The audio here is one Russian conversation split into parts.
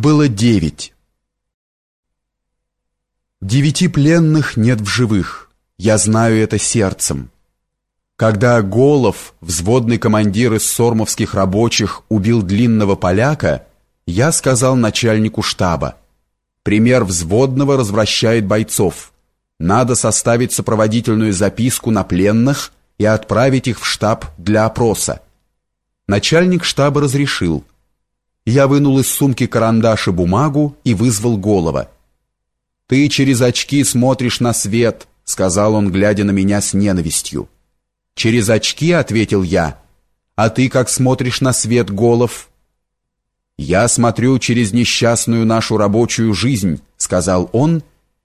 Было девять. Девяти пленных нет в живых. Я знаю это сердцем. Когда Голов, взводный командир из сормовских рабочих, убил длинного поляка, я сказал начальнику штаба, пример взводного развращает бойцов. Надо составить сопроводительную записку на пленных и отправить их в штаб для опроса. Начальник штаба разрешил. Я вынул из сумки карандаш и бумагу и вызвал Голова. «Ты через очки смотришь на свет», — сказал он, глядя на меня с ненавистью. «Через очки», — ответил я. «А ты как смотришь на свет, Голов?» «Я смотрю через несчастную нашу рабочую жизнь», — сказал он,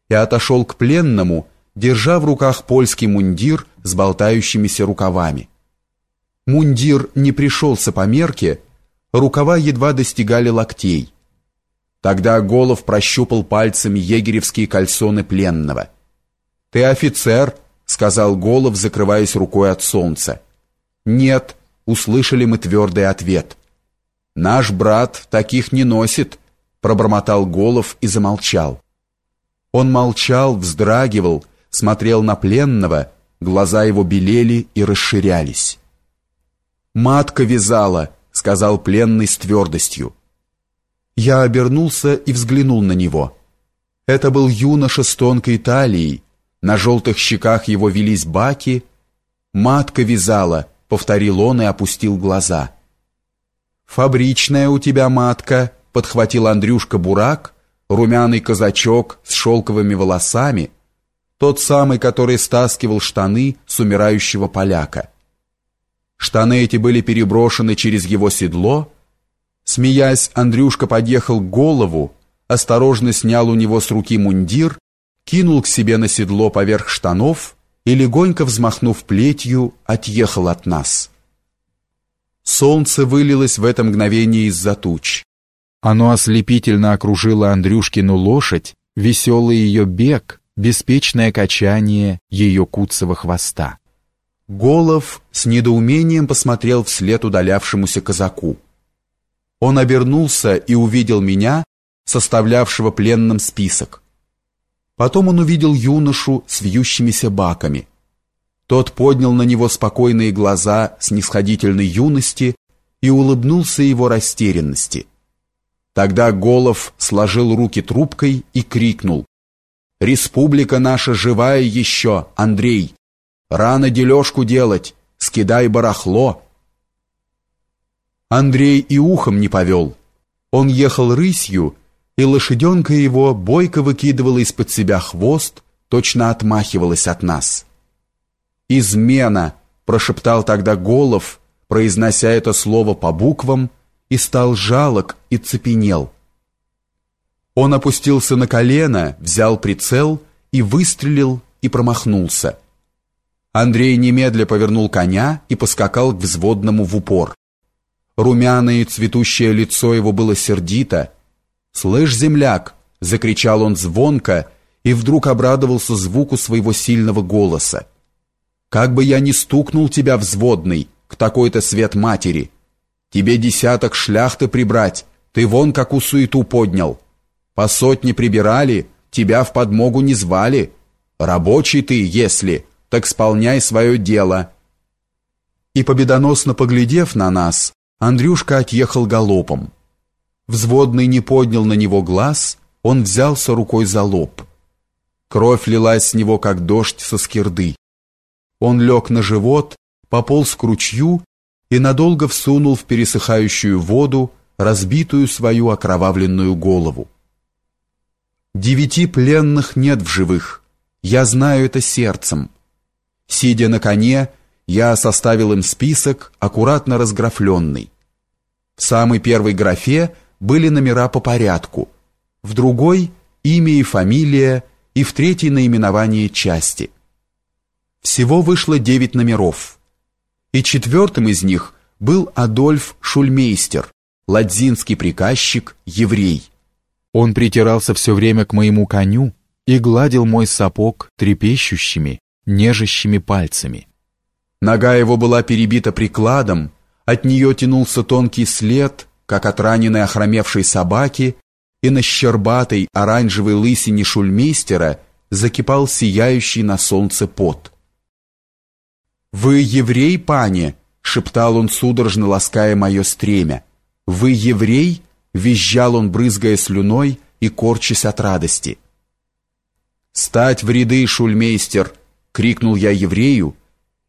и отошел к пленному, держа в руках польский мундир с болтающимися рукавами. Мундир не пришелся по мерке, рукава едва достигали локтей. Тогда Голов прощупал пальцами егеревские кальсоны пленного. «Ты офицер», — сказал Голов, закрываясь рукой от солнца. «Нет», — услышали мы твердый ответ. «Наш брат таких не носит», — пробормотал Голов и замолчал. Он молчал, вздрагивал, смотрел на пленного, глаза его белели и расширялись. «Матка вязала», — сказал пленный с твердостью. Я обернулся и взглянул на него. Это был юноша с тонкой талией, на желтых щеках его велись баки. «Матка вязала», — повторил он и опустил глаза. «Фабричная у тебя матка», — подхватил Андрюшка Бурак, румяный казачок с шелковыми волосами, тот самый, который стаскивал штаны с умирающего поляка. Штаны эти были переброшены через его седло. Смеясь, Андрюшка подъехал к голову, осторожно снял у него с руки мундир, кинул к себе на седло поверх штанов и, легонько взмахнув плетью, отъехал от нас. Солнце вылилось в это мгновение из-за туч. Оно ослепительно окружило Андрюшкину лошадь, веселый ее бег, беспечное качание ее куцого хвоста. Голов с недоумением посмотрел вслед удалявшемуся казаку. Он обернулся и увидел меня, составлявшего пленным список. Потом он увидел юношу с вьющимися баками. Тот поднял на него спокойные глаза снисходительной юности и улыбнулся его растерянности. Тогда Голов сложил руки трубкой и крикнул. «Республика наша живая еще, Андрей! Рано дележку делать, скидай барахло. Андрей и ухом не повел. Он ехал рысью, и лошаденка его бойко выкидывала из-под себя хвост, точно отмахивалась от нас. «Измена!» – прошептал тогда Голов, произнося это слово по буквам, и стал жалок и цепенел. Он опустился на колено, взял прицел и выстрелил и промахнулся. Андрей немедля повернул коня и поскакал к взводному в упор. Румяное цветущее лицо его было сердито. «Слышь, земляк!» — закричал он звонко и вдруг обрадовался звуку своего сильного голоса. «Как бы я ни стукнул тебя, взводный, к такой-то свет матери! Тебе десяток шляхты прибрать, ты вон какую суету поднял! По сотне прибирали, тебя в подмогу не звали! Рабочий ты, если...» так исполняй свое дело». И победоносно поглядев на нас, Андрюшка отъехал галопом. Взводный не поднял на него глаз, он взялся рукой за лоб. Кровь лилась с него, как дождь со скирды. Он лег на живот, пополз к ручью и надолго всунул в пересыхающую воду разбитую свою окровавленную голову. Девяти пленных нет в живых. Я знаю это сердцем. Сидя на коне, я составил им список, аккуратно разграфленный. В самой первой графе были номера по порядку, в другой – имя и фамилия, и в третьей – наименование части. Всего вышло девять номеров. И четвертым из них был Адольф Шульмейстер, ладзинский приказчик, еврей. Он притирался все время к моему коню и гладил мой сапог трепещущими, нежащими пальцами. Нога его была перебита прикладом, от нее тянулся тонкий след, как от раненой охромевшей собаки, и на щербатой оранжевой лысине шульмейстера закипал сияющий на солнце пот. «Вы еврей, пане?» — шептал он, судорожно лаская мое стремя. «Вы еврей?» — визжал он, брызгая слюной и корчась от радости. «Стать в ряды, шульмейстер!» — крикнул я еврею,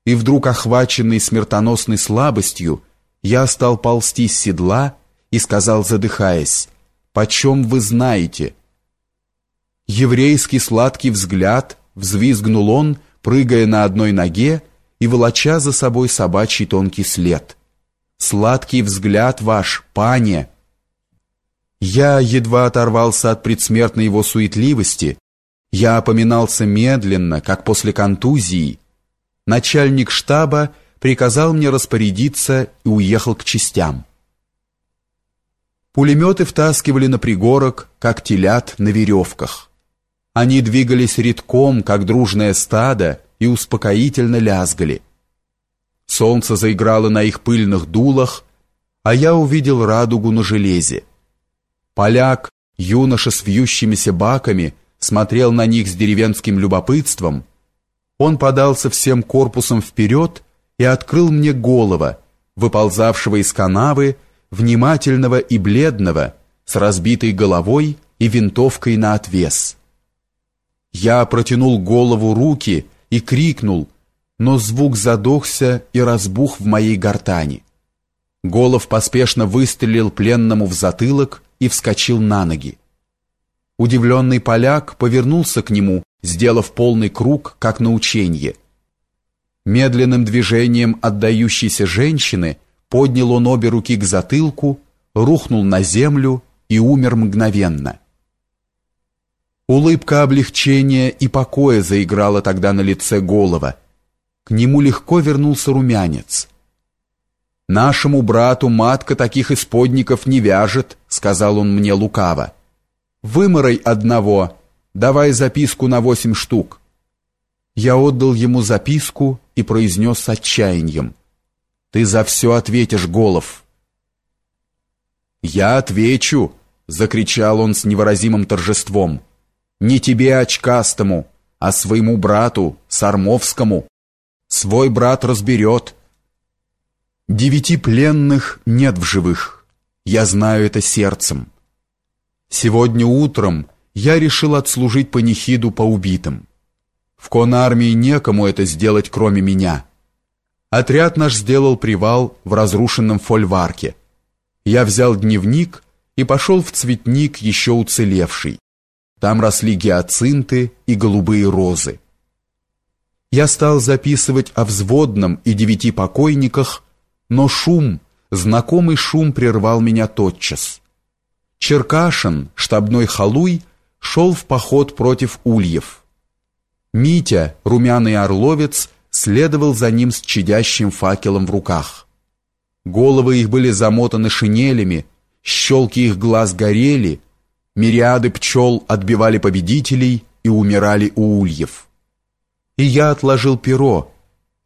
и вдруг, охваченный смертоносной слабостью, я стал ползти с седла и сказал, задыхаясь, «Почем вы знаете?» Еврейский сладкий взгляд, взвизгнул он, прыгая на одной ноге и волоча за собой собачий тонкий след. «Сладкий взгляд ваш, пане!» Я едва оторвался от предсмертной его суетливости, я опоминался медленно, как после контузии. Начальник штаба приказал мне распорядиться и уехал к частям. Пулеметы втаскивали на пригорок, как телят на веревках. Они двигались редком, как дружное стадо, и успокоительно лязгали. Солнце заиграло на их пыльных дулах, а я увидел радугу на железе. Поляк, юноша с вьющимися баками, смотрел на них с деревенским любопытством. Он подался всем корпусом вперед и открыл мне голова, выползавшего из канавы, внимательного и бледного, с разбитой головой и винтовкой на отвес. Я протянул голову руки и крикнул, но звук задохся и разбух в моей гортани. Голов поспешно выстрелил пленному в затылок и вскочил на ноги. Удивленный поляк повернулся к нему, сделав полный круг, как на ученье. Медленным движением отдающейся женщины поднял он обе руки к затылку, рухнул на землю и умер мгновенно. Улыбка облегчения и покоя заиграла тогда на лице голова. К нему легко вернулся румянец. «Нашему брату матка таких исподников не вяжет», — сказал он мне лукаво. «Выморой одного, давай записку на восемь штук». Я отдал ему записку и произнес с отчаянием. «Ты за все ответишь, Голов». «Я отвечу!» — закричал он с невыразимым торжеством. «Не тебе, очкастому, а своему брату, Сармовскому. Свой брат разберет». Девяти пленных нет в живых. Я знаю это сердцем. Сегодня утром я решил отслужить панихиду по убитым. В конармии некому это сделать, кроме меня. Отряд наш сделал привал в разрушенном фольварке. Я взял дневник и пошел в цветник, еще уцелевший. Там росли гиацинты и голубые розы. Я стал записывать о взводном и девяти покойниках, но шум, знакомый шум прервал меня тотчас. Черкашин, штабной халуй, шел в поход против ульев. Митя, румяный орловец, следовал за ним с чадящим факелом в руках. Головы их были замотаны шинелями, щелки их глаз горели, мириады пчел отбивали победителей и умирали у ульев. И я отложил перо.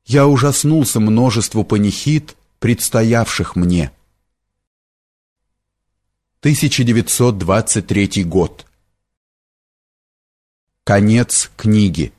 Я ужаснулся множеству панихид, предстоявших мне. 1923 год. Конец книги.